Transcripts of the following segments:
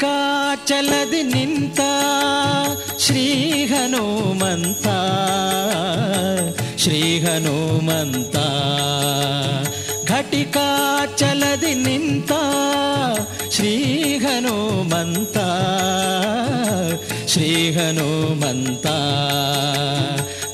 ಘಟಿಕಾಚಲದಿ ನಿಂತ ಶ್ರೀ ಹನುಮಂತ ಶ್ರೀ ಹನುಮಂತ ಘಟಿಕಾಚಲದಿ ನಿಂತ ಶ್ರೀ ಹನುಮಂತ ಶ್ರೀ ಹನುಮಂತ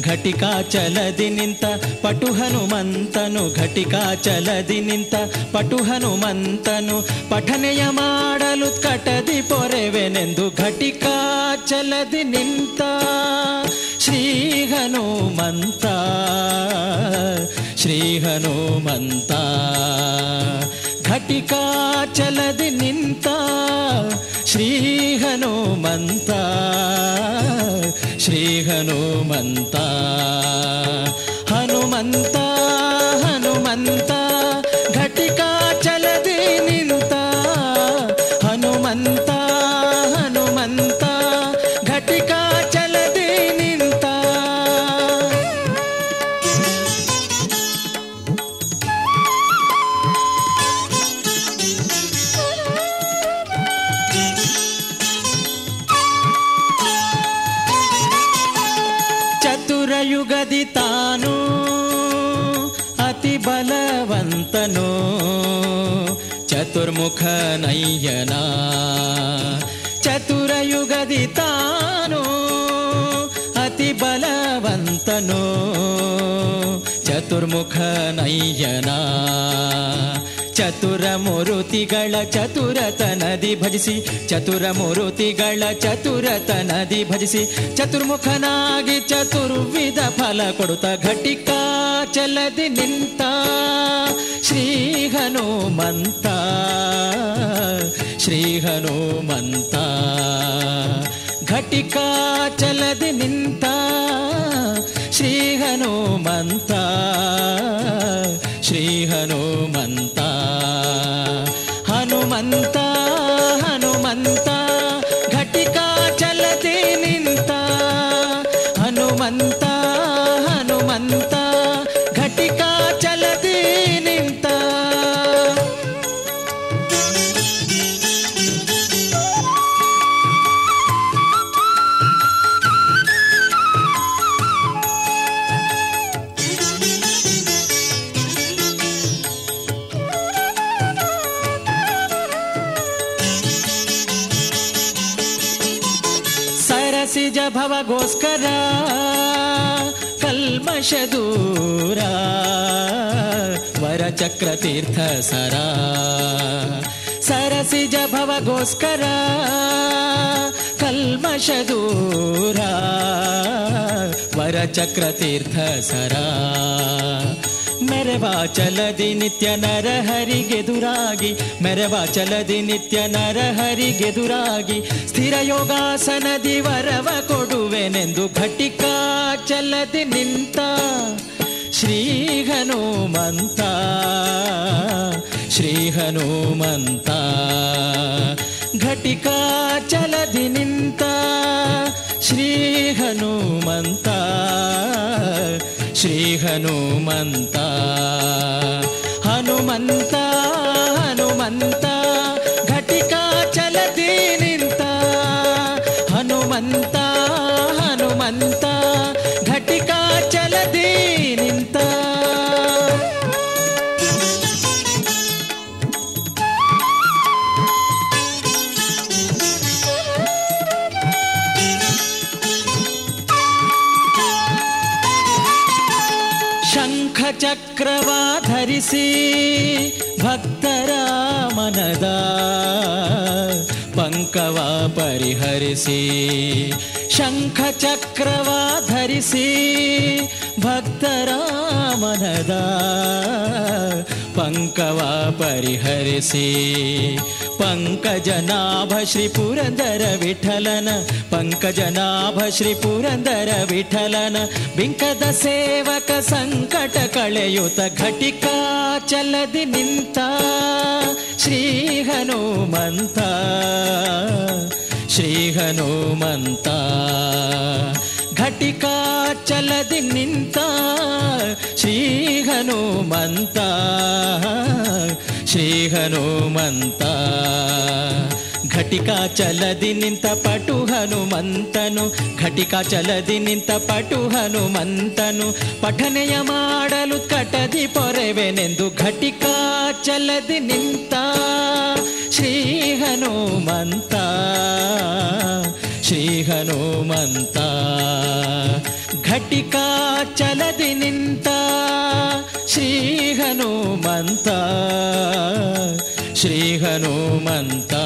ಘಟಿಕಾಚಲದಿ ನಿಂತ ಪಟು ಹನುಮಂತನು ಘಟಿಕಾಚಲದಿ ನಿಂತ ಪಟು ಹನುಮಂತನು ಪಠನೆಯ ಮಾಡಲು ಕಟದಿ ಪೊರೆವೆನೆಂದು ಘಟಿಕಾಚಲದಿ ನಿಂತ ಶ್ರೀ ಹನುಮಂತ ಶ್ರೀ ಹನುಮಂತ ಘಟಿಕಾಚಲದಿ ನಿಂತ ಶ್ರೀ ಹನುಮಂತ श्रीहनुमन्ता। ಚತುರಯುಗದಿ ತಾನು ಅತಿ ಬಲವಂತನು ಚತುರ್ಮುಖ ನಯ್ಯನ ಚತುರಯುಗದಿ ತಾನು ಅತಿ ಬಲವಂತನು ಚತುರ್ಮುಖ ನಯ್ಯನ ಚತುರ ಮೂರುತಿಗಳ ಚತುರತನದಿ ಭಜಿಸಿ, ಚತುರ ಮೂರುತಿಗಳ ಚತುರತನದಿ ಭಜಿಸಿ, ಚತುರ್ಮುಖನಾಗಿ ಚತುರ್ವಿಧ ಫಲ ಕೊಡುತ್ತ ಘಟಿಕಾ ಚಲದಿ ನಿಂತ ಶ್ರೀ ಹನುಮಂತ ಶ್ರೀ ಹನುಮಂತ. ಘಟಿಕಾ ಚಲದಿ ನಿಂತ ಶ್ರೀ ಹನುಮಂತ. హనుమంత హనుమంత హనుమంత ఘటికా చలతే నింత హనుమంత హనుమంత ಸರಸಿಜ ಭವಗೋಸ್ಕರ ಕಲ್ಮಶ ದೂರ ವರಚಕ್ರ ತೀರ್ಥ ಸರ. ಸರಸಿಜ ಭವಗೋಸ್ಕರ ಕಲ್ಮಶ ದೂರ ವರಚಕ್ರ ತೀರ್ಥ ಸರ. ಮೆರವಾಚಲದಿ ನಿತ್ಯ ನರಹರಿಗೆದುರಾಗಿ ಮೆರವಾಚಲದಿ ನಿತ್ಯ ನರಹರಿಗೆದುರಾಗಿ ಸ್ಥಿರ ಯೋಗಾಸನದಿ ವರವ ಕೊಡುವೆನೆಂದು ಘಟಿಕಾ ಚಲದಿ ನಿಂತ ಶ್ರೀ ಹನುಮಂತ ಶ್ರೀ ಹನುಮಂತ ಘಟಿಕಾ ಚಲದಿ ನಿಂತ ಶ್ರೀ ಹನುಮಂತ శ్రీ హనుమంత హనుమంత హనుమంత. ಶಂಖ ಚಕ್ರವ ಧರಿಸಿ ಭಕ್ತರ ಮನದ ಪಂಕವ ಪರಿಹರಿಸಿ ಶಂಖ ಚಕ್ರವ ಧರಿಸಿ ಭಕ್ತರ ಮನದ ಪಂಕವ ಪರಿಹರಿಸಿ ಪಂಕಜನಾಭ ಶ್ರೀ ಪುರಂದರ ವಿಠಲನ ಪಂಕಜನಾಭ ಶ್ರೀ ಪುರಂದರ ವಿಠಲನ, ಬಿಂಕದ ಸೇವಕ ಸಂಕಟ ಕಳೆಯುತ ಘಟಿಕಾ ಚಲದಿ ನಿಂತ ಶ್ರೀ ಹನುಮಂತ ಶ್ರೀ ಹನುಮಂತ ಘಟಿಕಾ ಚಲದಿ ನಿಂತ ಶ್ರೀ ಹನುಮಂತ ಶ್ರೀ ಹನುಮಂತ ಘಟಿಕಾ ಚಲದಿ ನಿಂತ ಪಟು ಹನುಮಂತನು ಘಟಿಕಾ ಚಲದಿ ನಿಂತ ಪಟು ಹನುಮಂತನು ಪಠನೆಯ ಮಾಡಲು ಕಟದಿ ಪೊರೆವೆನೆಂದು ಘಟಿಕಾ ಚಲದಿ ನಿಂತ ಶ್ರೀ ಹನುಮಂತ ಶ್ರೀ ಹನುಮಂತ ಘಟಿಕಾ ಚಲದಿ ನಿಂತ ಶ್ರೀ हनुमन्ता श्री हनुमन्ता